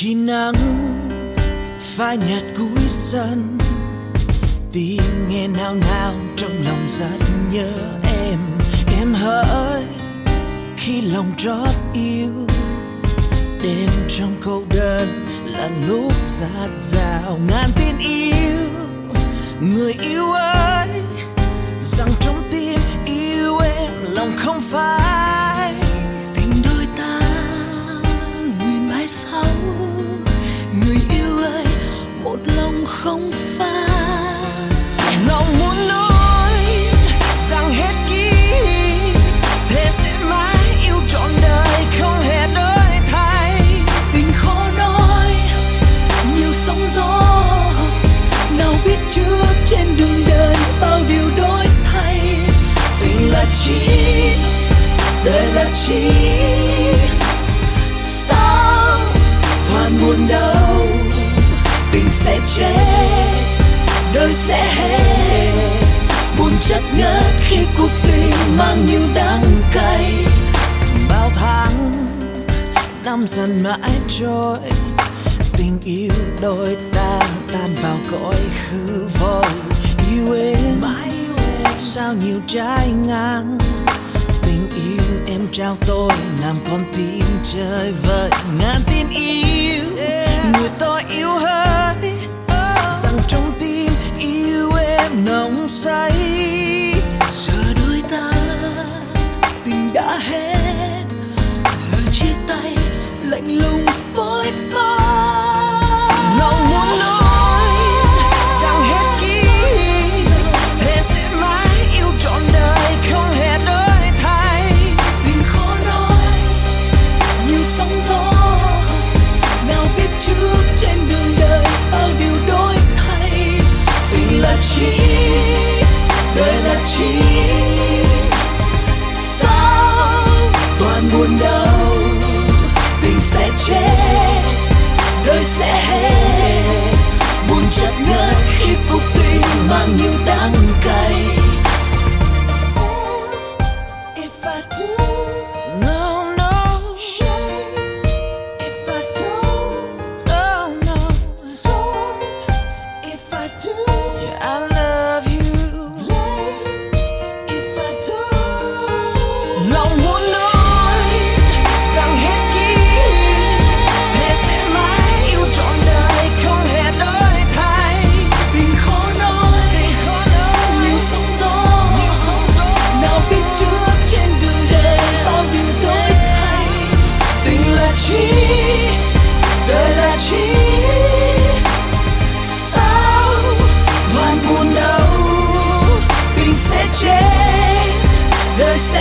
khi nắng phai nhạt cuối sân. Tiếng nghe nao nao trong lòng rất nhớ em. Em hỡi, khi lòng trót yêu. Đêm trong câu đơn là lúc giạt rào ngàn tin yêu. Người yêu ơi, rằng chỉ chi. Sao toàn buồn đau tình sẽ chết, đời sẽ hết. Buồn chất ngất khi cuộc tình mang nhiều đắng cay. Bao tháng, năm dần mãi trôi. Tình yêu đôi ta tan vào cõi hư vô. Yêu em. Sao nhiều trái ngang? Em trao tôi làm con tim chơi vơi ngàn tin yêu, người tôi yêu hơi rằng trong tim yêu em nồng say. Giờ đôi ta, tình đã hết. Lời chia tay lạnh lùng phôi pha đoàn buồn